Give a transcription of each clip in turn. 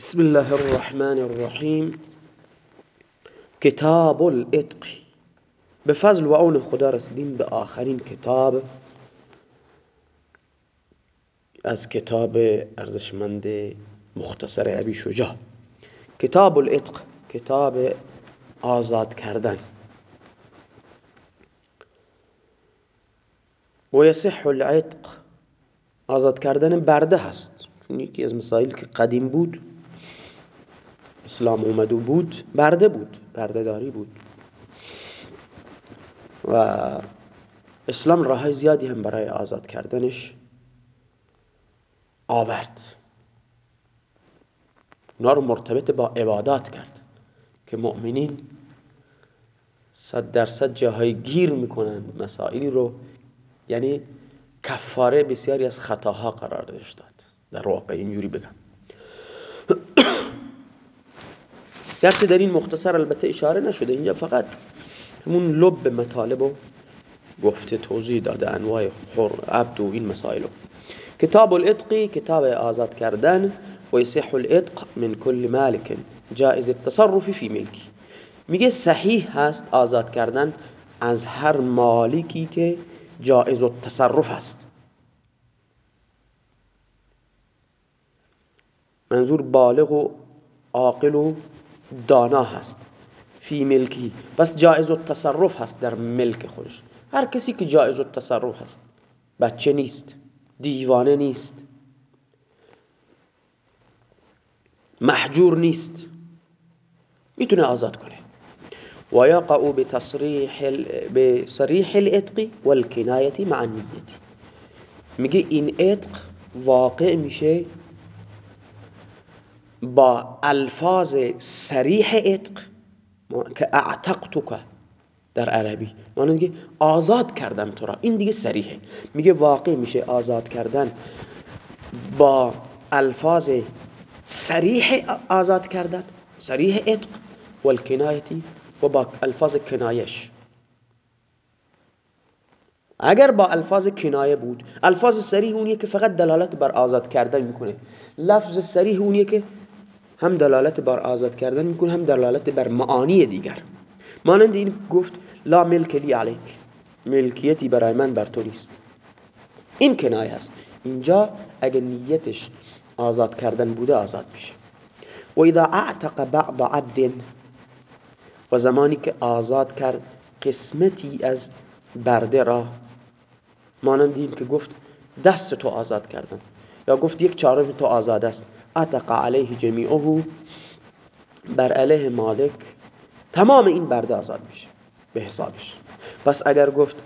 بسم الله الرحمن الرحیم کتاب الاتق به فضل و اون خدا رسیدیم به آخرین کتاب از کتاب ارزشمند مختصر ابی شجاع کتاب الاتق کتاب آزاد کردن و یصح العتق آزاد کردن برده هست چون یکی از مسائل که قدیم بود اسلام اومده بود برده بود بردهداری بود. و اسلام راه زیادی هم برای آزاد کردنش آورد. اونا رو مرتبط با عبادات کرد که مؤمنین صد درصد جاهای گیر می‌کنن مسائلی رو. یعنی کفاره بسیاری از خطاها قرار داشتاد در واقع اینجوری بگم. گرچه در این مختصر البته اشاره نشده اینجا فقط همون لب مطالب و گفته توضیح داده انواع حر عبد و این مسائل کتاب الاتقی کتاب آزاد کردن و یصح الاتق من کل مالک جائز التصرف فی ملکی میگه صحیح هست آزاد کردن از هر مالکی که جائز التصرف هست. منظور بالغ و عاقل و دانا هست فی ملکی. پس جائز التصرف هست در ملک خودش. هر کسی که جائز التصرف هست بچه نیست دیوانه نیست محجور نیست می‌تونه آزاد کنه. و یقع بتصریح بصریح الاتق والکنایه مع النیت. میگه این اتق واقع میشه با الفاظ سریح عتق که اعتقتک در عربی معنی دیگه آزاد کردم تو را. این دیگه سریحه میگه واقع میشه آزاد کردن با الفاظ سریح آزاد کردن سریح عتق والکنایتی و با الفاظ کنایش. اگر با الفاظ کنایه بود الفاظ سریح اونیه که فقط دلالت بر آزاد کردن می‌کنه. لفظ سریح اونیه که هم دلالت بر آزاد کردن می‌کنه هم دلالت بر معانی دیگر. مانند این گفت لا ملک لی علیک. ملکیتی برای من بر تو نیست. این کنایه است. اینجا اگر نیتش آزاد کردن بوده آزاد میشه. و اذا اعتق بعض عبد و زمانی که آزاد کرد قسمتی از برده را مانند این که گفت دست تو آزاد کردن یا گفت یک چهارم تو آزاد است. اتق علیه جمیعه بر علیه مالک. تمام این برده آزاد میشه به حسابش. پس اگر گفت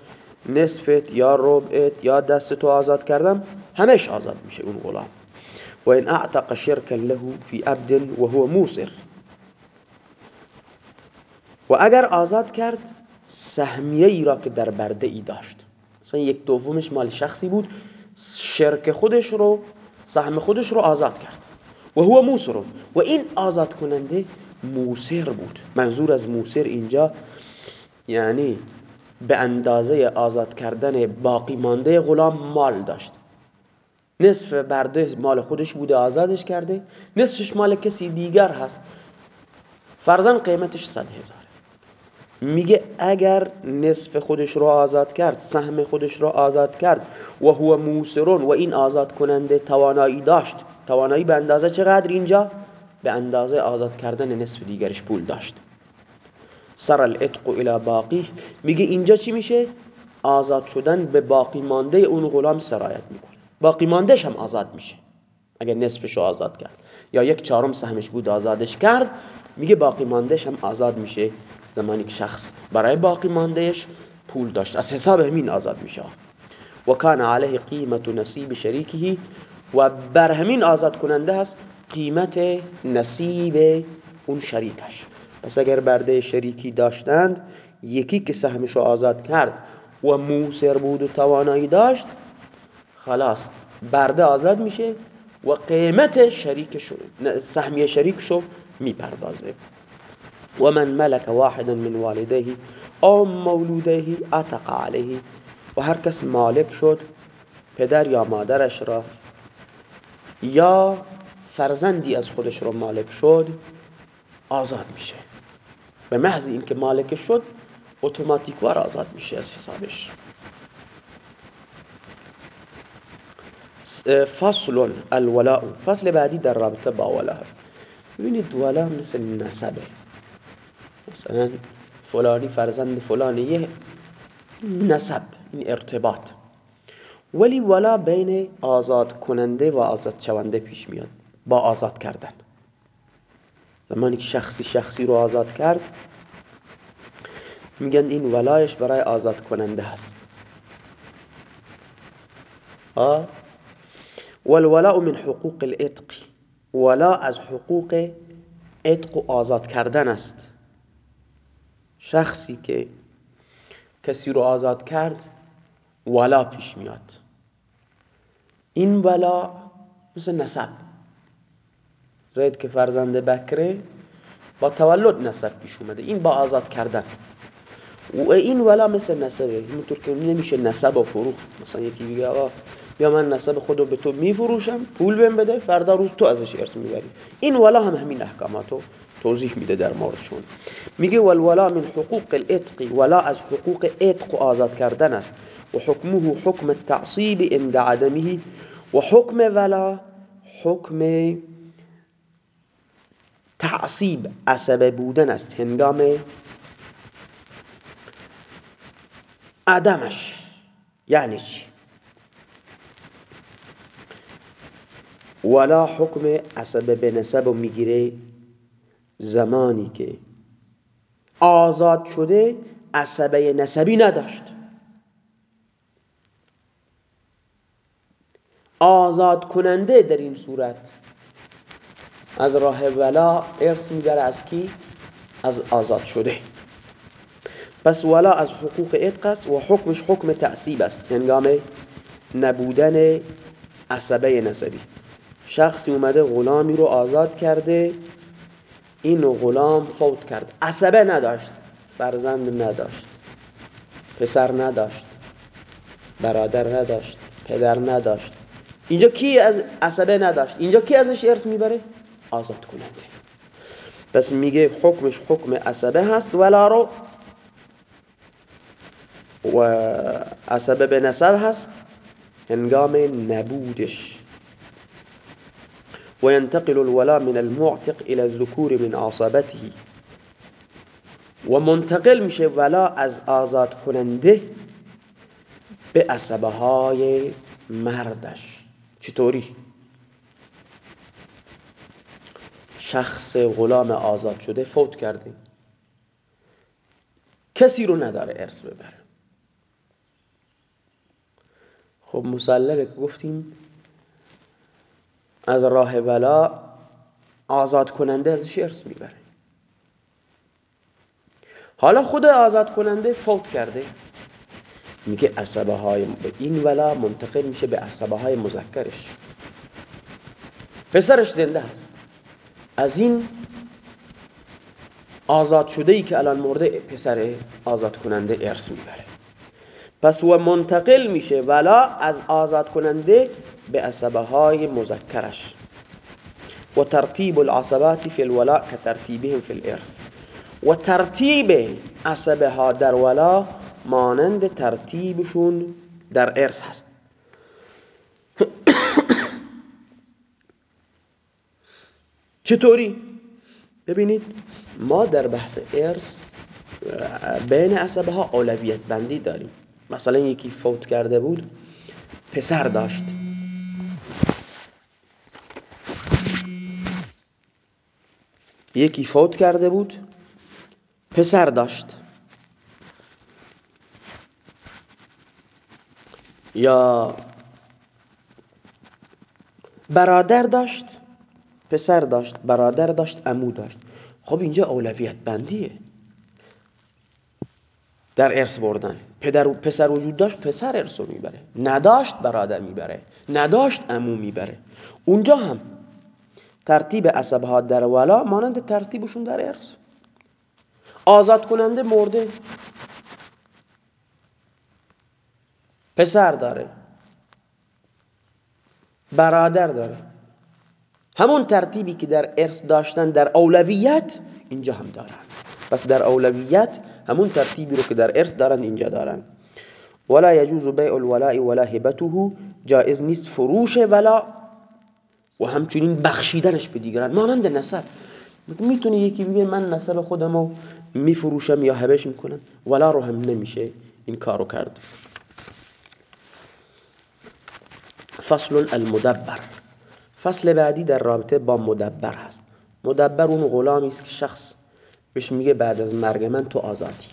نصفت یا ربعت یا دست تو آزاد کردم همش آزاد میشه اون غلام. و این اعتق شرکا له فی عبد و هو موسر. و اگر آزاد کرد سهمیه ای را که در برده ای داشت. مثلا یک دومش مال شخصی بود شرک خودش رو سهم خودش رو آزاد کرد. و هو موسر و این آزاد کننده موسر بود. منظور از موسر اینجا یعنی به اندازه آزاد کردن باقی مانده غلام مال داشت. نصف برده مال خودش بوده آزادش کرده. نصفش مال کسی دیگر هست. فرزن قیمتش صد هزار. میگه اگر نصف خودش رو آزاد کرد سهم خودش رو آزاد کرد و هو موسرون و این آزاد کننده توانایی داشت. توانایی به اندازه چقدر اینجا؟ به اندازه آزاد کردن نصف دیگرش پول داشت. سر الاتق الى باقی. میگه اینجا چی میشه؟ آزاد شدن به باقی مانده اون غلام سرایت می‌کنه. باقی ماندهش هم آزاد میشه. اگر نصفش رو آزاد کرد. یا یک چهارم سهمش بود آزادش کرد میگه باقی ماندهش هم آزاد میشه. زمانی که شخص برای باقی ماندهش پول داشت. از حساب همین آزاد میشه. و کان علیه قیمت نصیب شریکه. و بر همین آزاد کننده هست قیمت نصیب اون شریکش. پس اگر برده شریکی داشتند یکی که سهمشو آزاد کرد و موسر بود و توانایی داشت خلاص برده آزاد میشه و قیمت شریکشو سهمی شریکشو می‌پردازه. و من ملک واحدا من والديه او مولوده اتق علیه. و هر کس مالک شد پدر یا مادرش را یا فرزندی از خودش رو مالک شد آزاد میشه. به محض اینکه مالک شد اتوماتیک وار آزاد میشه از حسابش. فصل الولاء. فصل بعدی در رابطه با ولا هست. ببینید ولا مثل نسبه. مثلا فلانی فرزند فلانی یه نسب این ارتباط. ولی ولا بین آزاد کننده و آزاد شونده پیش میاد با آزاد کردن. زمانی که شخصی شخصی رو آزاد کرد میگن این ولایش برای آزاد کننده هست. آه والولاء من حقوق الاتق ولا از حقوق اتق و آزاد کردن است. شخصی که کسی رو آزاد کرد ولا پیش میاد. این ولا مثل نسب. زید که فرزند بکره با تولد نسب پیش اومده. این با آزاد کردن. و این ولا مثل نسبه. اینطور که نمیشه نسب و فروخت. مثلا یکی بگه آقا بیا من نسب خودو به تو میفروشم پول بهم بده فردا روز تو ازش ارث می‌بری. این ولا هم همین احکاماتو توضیح میده در موردشون. میگه والولا من حقوق الاتق ولا از حقوق اتق آزاد کردن است. و حکمه حکم التعصیب عند عدمه. و حکم ولا حکم تعصیب عصبه بودن است. هنگام عدمش. یعنی چی؟ ولا حکم عصبه به نسب می‌گیره زمانی که آزاد شده عصبه نسبی نداشت. آزاد کننده در این صورت. از راه ولا ارث می‌بره از کی؟ از آزاد شده. پس ولا از حقوق اتق است و حکمش حکم تعصیب است. هنگام نبودن عصبه نسبی. شخصی اومده غلامی رو آزاد کرده اینو غلام فوت کرد. عصبه نداشت. فرزند نداشت. پسر نداشت. برادر نداشت. پدر نداشت. اینجا کی از عصبه نداشت؟ اینجا کی ازش ارث می‌بره؟ آزاد کننده. پس میگه حکمش حکم عصبه هست. ولا رو و عصبه به نسب هست. هنگام نبودش. وينتقل الولاء من المعتق إلى الذكور من عصبته و منتقل میشه ولا از آزاد کننده به عصبه های مردش. چطوری؟ شخص غلام آزاد شده فوت کرده. کسی رو نداره ارث ببره. خب مسلمه که گفتیم از راه ولا آزاد کننده ازش ارث می‌بره. حالا خود آزاد کننده فوت کرده. میگه عصبه های این ولا منتقل میشه به عصبه های مذکرش. پسرش زنده هست از این آزاد شده ای که الان مرده پسر آزاد کننده ارث می‌بره. پس و منتقل میشه. ولا از آزاد کننده به عصبه های مذکرش. و ترتیب العصبات فی الولاء كترتیبهم فی الارث. و ترتیب عصبه ها در ولا مانند ترتیبشون در ارث هست. چطوری؟ ببینید ما در بحث ارث بین عصبه ها اولویت بندی داریم. مثلا یکی فوت کرده بود پسر داشت. یکی فوت کرده بود پسر داشت. یا برادر داشت پسر داشت برادر داشت امو داشت. خب اینجا اولویت بندیه. در ارث بردن. پدر و پسر وجود داشت پسر ارث رو می‌بره. نداشت برادر می‌بره. نداشت امو می‌بره. اونجا هم ترتیب عصبه ها در ولا مانند ترتیبشون در ارث. آزاد کننده مرده. پسر داره. برادر داره. همون ترتیبی که در ارث داشتن در اولویت اینجا هم دارن. پس در اولویت همون ترتیبی رو که در ارث دارن اینجا دارن. ولا يجوز بيع الولاء ولا هبته جائز نیست فروش ولا. و همچنین بخشیدنش به دیگران. مانند نسب. می‌تونی یکی بگه من نسب خودمو میفروشم یا هبش می‌کنم. ولا رو هم نمیشه این کارو کرد. فصل المدبر. فصل بعدی در رابطه با مدبر هست. مدبر اون غلامی است که شخص بهش میگه بعد از مرگ من تو آزادی.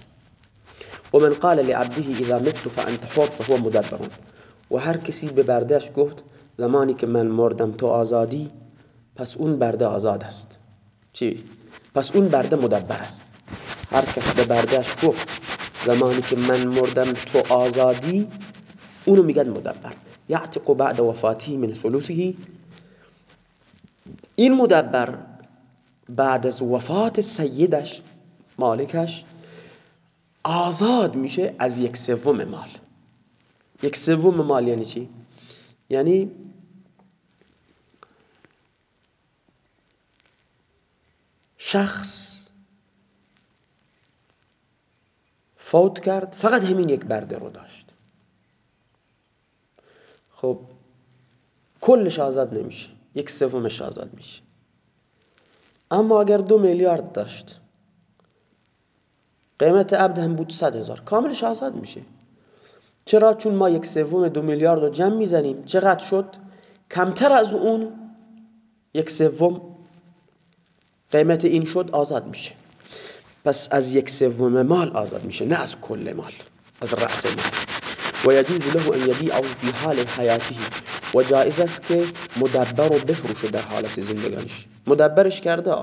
و من قال لعبده اذا مت فانت حر فهو مدبر. و هر کسی به بردهش گفت زمانی که من مردم تو آزادی پس اون برده آزاد است. چی؟ پس اون برده مدبر است. هر کس به بردهش گفت زمانی که من مردم تو آزادی اونو میگن مدبر. یعتق بعد وفاته من ثلثه. این مدبر بعد از وفات سیدش مالکش آزاد میشه از یک سوم مال. یک سوم مال یعنی چی؟ یعنی شخص فوت کرد فقط همین یک برده رو داشت. خب کلش آزاد نمیشه یک سومش آزاد میشه. اما اگر دو میلیارد داشت قیمت عبد هم بود صد هزار. کاملش آزاد میشه. چرا؟ چون ما یک سوم دو میلیارد رو جمع می‌زنیم. چقدر شد؟ کمتر از اون یک سوم قیمت این شد آزاد میشه. پس از یک سوم مال آزاد میشه نه از کل مال از رأس مال. و یجوز له ان یبیعه فی حال حیاته. و جایز است که مدبر رو بفروشه در حالت زندگانش. مدبرش کرده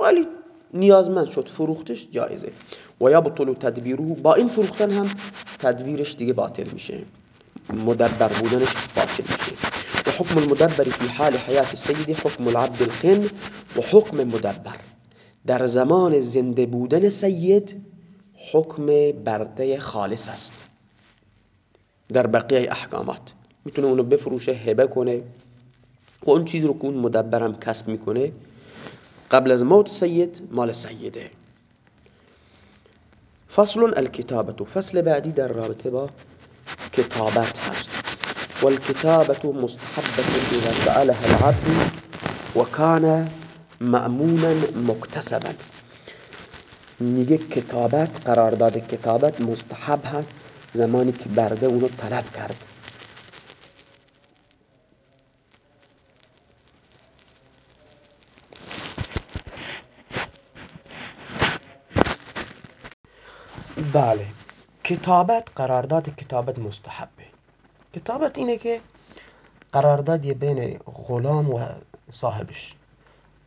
ولی نیازمند شد فروختش جایزه. و یبطل تدبیره با این فروختن هم تدبیرش دیگه باطل میشه. مدبر بودنش باطل میشه. و حکم المدبر فی حال حیات السید حکم العبد القن و حکم مدبر. در زمان زنده بودن سید حکم برده خالص است. در بقیه احکامات. می‌تونه اونو بفروشه هبه کنه. و اون چیزی رو که اون مدبرم کسب می‌کنه قبل از موت سید مال سیده. فصل الكتابة فصل بعدی در رابطه با کتابت هست. والكتابة مستحبة اذا سألها العبد وكان مأمونا مكتسبا. میگه کتابت قرارداد کتابت مستحب هست. زمانی که برده اونو طلب کرد. بله. کتابت قرارداد کتابت مستحبه. کتابت اینه که قراردادی بین غلام و صاحبش.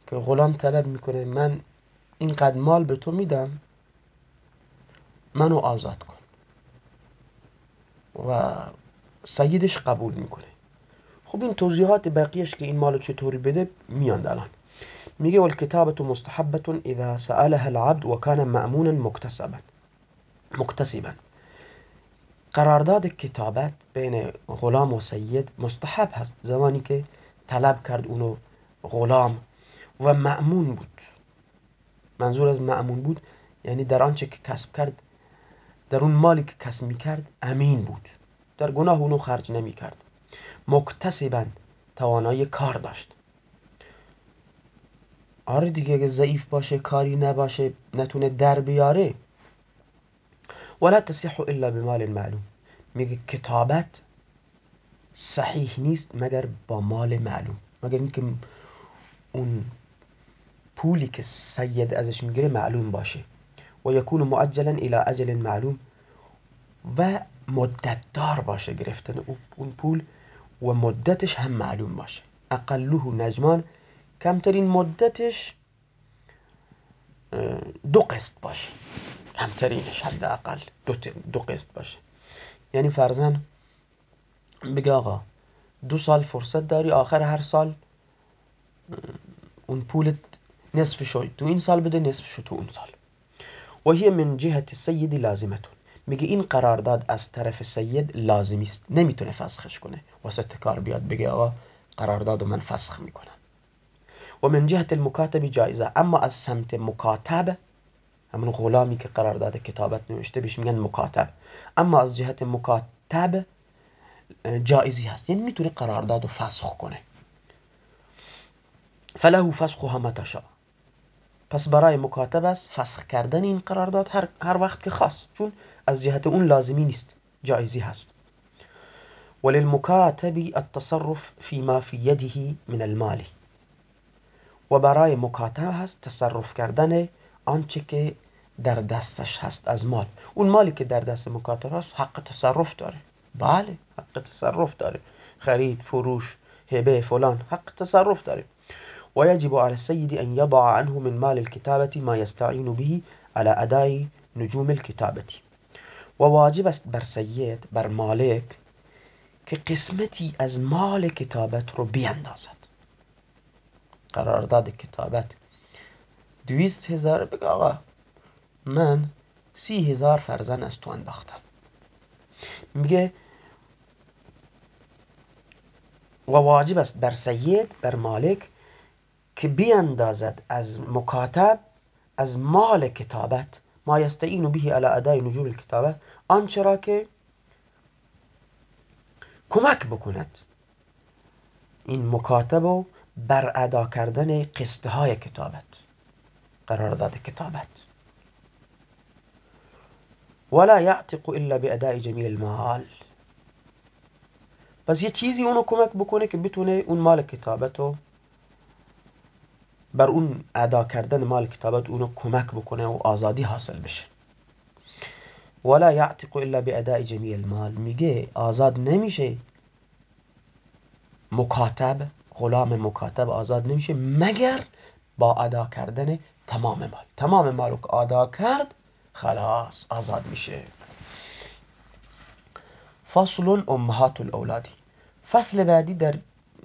که غلام طلب می‌کنه من اینقدر مال به تو میدم منو آزاد کن. و سیدش قبول می‌کنه. خب این توضیحات بقیهش که این مالو چطوری بده میاند الان. میگه والکتابت مستحبه اذا سألها العبد وكان مأمونا مكتسبا. مکتسبا قرارداد کتابت بین غلام و سید مستحب هست. زمانی که طلب کرد اونو غلام و مأمون بود. منظور از مأمون بود یعنی در آنچه که کسب کرد در اون مالی که کسب می کرد امین بود. در گناه اونو خرج نمی کرد مکتسبا توانایی کار داشت. آره دیگه اگه ضعیف باشه کاری نباشه نتونه در بیاره. ولا تصح إلا بمال معلوم. میگه کتابت صحیح نیست مگر با مال معلوم. مگر اینکه اون پولی که سید ازش میگیره معلوم باشه. و یکون معجلا إلى أجل معلوم و مدت دار باشه گرفتن. اون پول و مدتش هم معلوم باشه. اقله نجمان کمترین مدتش دو قسط باشه. کمترینش حداقل دو, دو قسط باشه. یعنی فرزن بگه آقا دو سال فرصت داری آخر هر سال اون پولت نصف شد. تو این سال بده نصف شد تو اون سال. و هی من جهت سید لازمتون. میگه این قرارداد از طرف سید لازمی است. نمی‌تونه فسخش کنه. واسه کار بیاد بگه آقا قرارداد من فسخ می‌کنم. و من جهت المکاتب جایزه. اما از سمت مکاتب همون غلامی که قرار داده کتابت نوشته بهش میگن مکاتب اما از جهت مکاتب جایزی هست یعنی می‌تونه قرارداد و فسخ کنه فله فسخها متشا پس برای مکاتب است فسخ کردن این قرارداد هر, هر وقت که خواست چون از جهت اون لازمی نیست جایزی هست وللمكاتب التصرف فيما في يده من المال و برای مکاتب هست تصرف کردن آنچه که در دستش هست از مال. اون مالی که در دست مکاتب هست حق تصرف داره. بله حق تصرف داره. خرید فروش هبه فلان حق تصرف داره. و یجب على السید ان یضع عنه من مال الكتابة ما يستعين به على ادای نجوم الكتابة. و واجب است بر سید بر مالک که قسمتی از مال کتابت رو بیاندازد. قرارداد کتابت دویست هزار بگه آقا. من سی هزار فرزن از تو انداختم. میگه و واجب است بر سید بر مالک که بیاندازد از مکاتب از مال کتابت. ما یستعین به علی ادای نجوم الکتابه. آنچه را که کمک بکند. این مکاتب بر ادا کردن قسطه های کتابت. قرارداد کتابت ولا یعتق إلا بأداء جمیل المال. پس یه چیزی اونو کمک بکنه که بتونه اون مال کتابتو بر اون ادا کردن مال کتابت اونو کمک بکنه و آزادی حاصل بشه. ولا یعتق إلا بأداء جمیع المال. میگه آزاد نمیشه مکاتب غلام مکاتب آزاد نمیشه مگر با ادا کردن تمام مال. تمام مال رو ادا کرد خلاص آزاد میشه. فصل امهات الاولادی. فصل بعدی در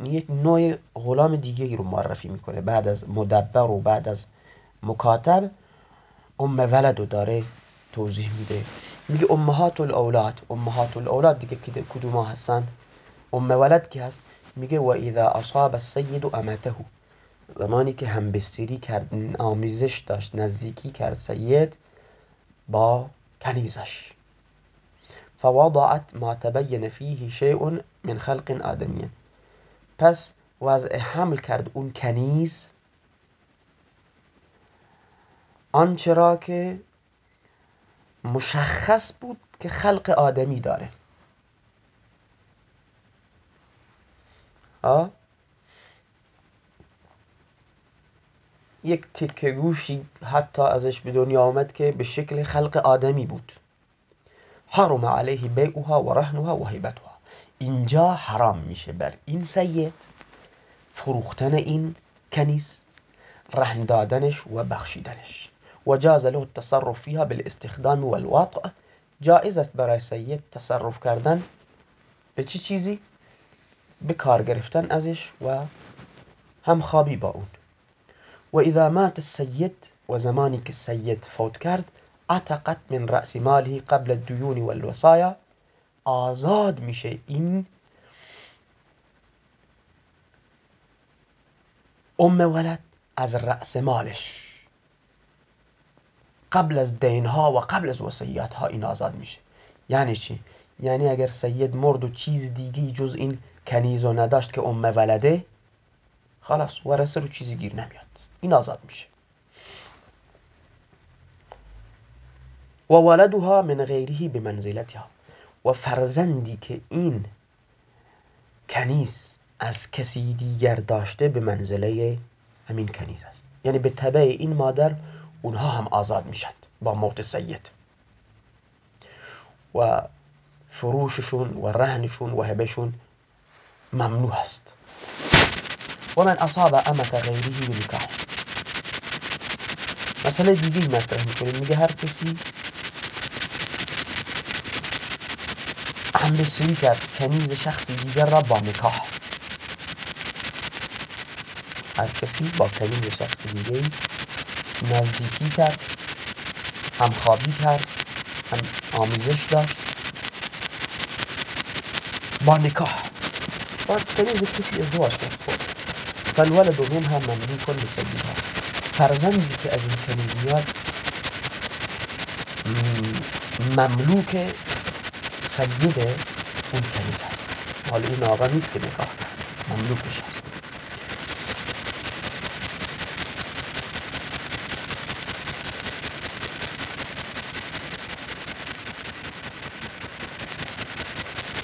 یک نوع غلام دیگه رو معرفی می‌کنه. بعد از مدبر و بعد از مکاتب ام ولد رو داره توضیح میده. میگه امهات الاولاد امهات الاولاد دیگه کدوم هستند؟ ام ولد که هست؟ میگه و اذا اصاب السید امته. زمانی که همبستری کرد آمیزش داشت نزدیکی کرد سید با کنیزش. فوضعت ما تبین فیه شیء من خلق آدمی. پس وضع حمل کرد اون کنیز. آنچه را که مشخص بود که خلق آدمی داره. ها یک تکه گوشی حتی ازش به دنیا آمد که به شکل خلق آدمی بود. حرم علیه بیعها و رهنها و هیبتها. اینجا حرام میشه بر این سید فروختن این کنیز رهن دادنش و بخشیدنش. و جاز له التصرف فيها بالاستخدام والوطع. جائز است برای سید تصرف کردن به چی چیزی؟ به کار گرفتن ازش و همخوابی با اون. و اذا مات السید و زمانی که سید فوت کرد عتقت من رأس ماله قبل الديون والوصايا. آزاد میشه این ام ولد از رأس مالش. قبل از دینها و قبل از وصیت ها این آزاد میشه. یعنی چی؟ یعنی اگر سید مرد و چیز دیگی جز این کنیز و نداشت که ام ولده خلاص ورسه رو چیزی گیر نمیاد. این آزاد میشه. و ولدها من غیره به منزلتها. و فرزندی که این کنیز از کسی دیگر داشته به منزله همین کنیز است. یعنی به طبع این مادر اونها هم آزاد میشن با موت سید. و فروششون و رهنشون و هبشون ممنوع است. و من اصاب امت غیره بنکاح مسئله دیگه مطرح می‌کنه. میگه هر کسی همبستری کرد کنیز شخصی دیگر را با نکاح. هر کسی با کنیز شخص دیگه نزدیکی کرد همخوابی کرد هم آمیزش داشت. با نکاح. با کنیز کسی ازدواج کرد فالولد هم مملوک لسیدها فرزندی که از این کنیز میاد مملوک سید اون کنیز هست. حالا این آقا نیست که نگاه مملوکش هست.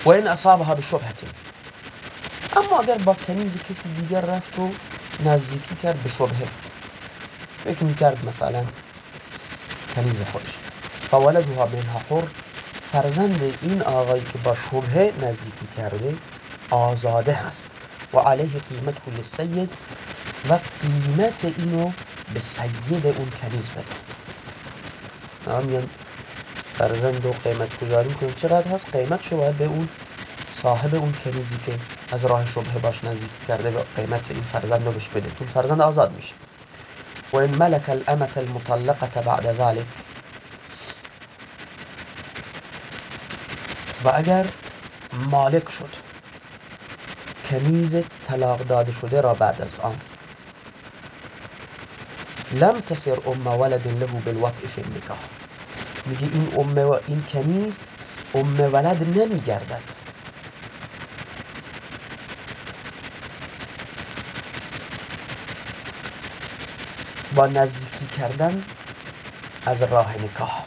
و این اصابها به شبهتی اما اگر با کنیز کسی دیگر رفت و نزدیکی کرد به شبهه. فکر می‌کرد مثلا کنیز خودش. فولدها منها حر فرزند این آقایی که با شبهه نزدیکی کرده آزاده هست و علیه قیمت کل سید و قیمت اینو به سید اون کنیز بده. میان فرزند و قیمت گذاری کنیم. چقدر هست؟ قیمت شو به اون صاحب اون کنیزی که از راه شبهه باش نزدیک کرده به قیمت این فرزند رو بش بده. چون فرزند آزاد میشه. و این ملک الامت المطلقة بعد ذلك. و اگر مالک شد. کنیز طلاق داده شده را بعد از آن. لم تصر أم ولد له بالوطء فی النکاح. میگه این أم و این کنیز أم ولد نمیگردد. با نزدیکی کردن از راه نکاح.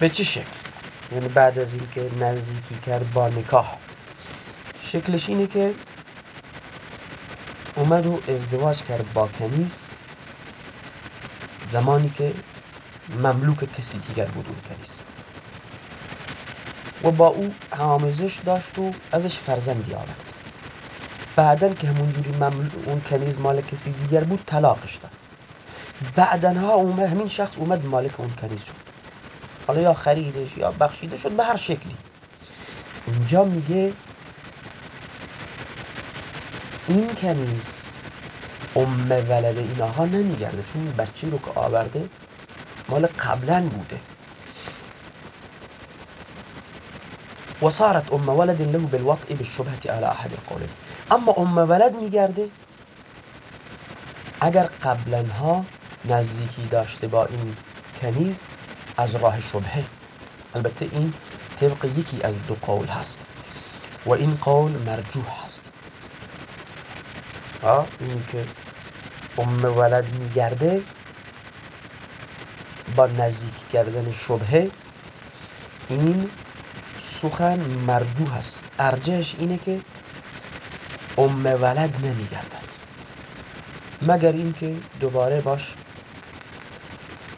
به چه شکل؟ یعنی بعد از اینکه نزدیکی کرد با نکاح. شکلش اینه که اومد و ازدواج کرد با کنیز. زمانی که مملوک کسی دیگر بود اون کنیز و با او آموزش داشت و ازش فرزندی آورد. بعدا که همونجوری اون کنیز مال کسی دیگر بود طلاقش داد. بعدا ها اومد همین شخص اومد مالک اون کنیز شد. حالا یا خریدش یا بخشیده شد به هر شکلی. اینجا میگه این کنیز ام ولد این آقا نمیگرده. چون بچه رو که آورده مال قبلا بوده. و صارت ام ولد له بالوطء بالشبهة على احد القولين اما ام ولد میگرده اگر قبلا ها نزدیکی داشته با این کنیز از راه شبهه. البته این طبق یکی از دو قول هست. و این قول مرجوح هست. این که ام ولد میگرده با نزدیک کردن شبهه این سخن مرجوح هست ارجهش اینه که ام ولد نمیگردد. مگر اینکه دوباره باش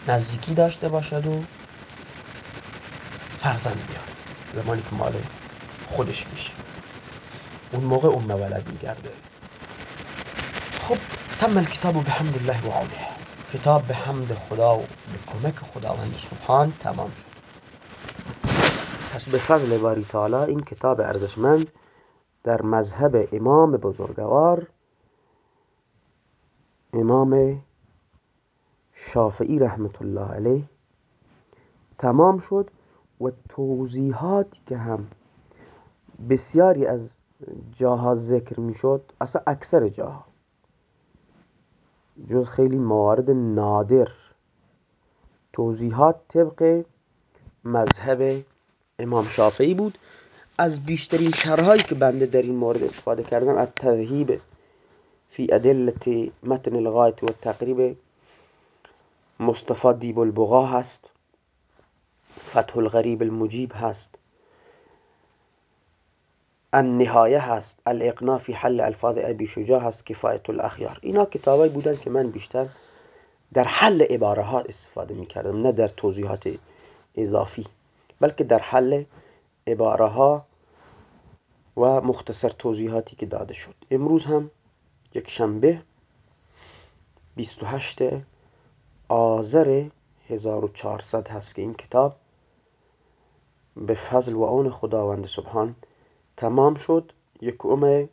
نزدیکی داشته باشد و فرزند بیاد زمانی که مال خودش میشه. اون موقع ام ولد میگرده. خب تم الكتاب بحمد الله و عونه کتاب به حمد خدا و به کمک خداوند سبحان تمام شد. پس به فضل باری تعالی این کتاب ارزشمند در مذهب امام بزرگوار امام شافعی رحمت الله علیه تمام شد و توضیحاتی که هم بسیاری از جاها ذکر می‌شد اصلا اکثر جاها جز خیلی موارد نادر. توضیحات طبق مذهب امام شافعی بود. از بیشترین شرحایی که بنده در این مورد استفاده کردم از تذهیب فی ادلت متن الغایت و تقریب مصطفى دیب البغا هست. فتح الغریب المجیب هست. النهایه هست. الاقنا فی حل الفاظ ابی شجاع هست. کفایت الاخیار اینا کتابایی بودن که من بیشتر در حل عباره ها استفاده می کردم نه در توضیحات اضافی بلکه در حل عباره ها و مختصر توضیحاتی که داده شد. امروز هم یک شنبه 28 آذر 1400 هست که این کتاب به فضل و آن خداوند سبحان تمام شد. یکم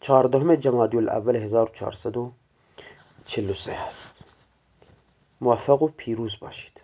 چهاردهم جمادی الاول 1443 هست. موفق و پیروز باشید.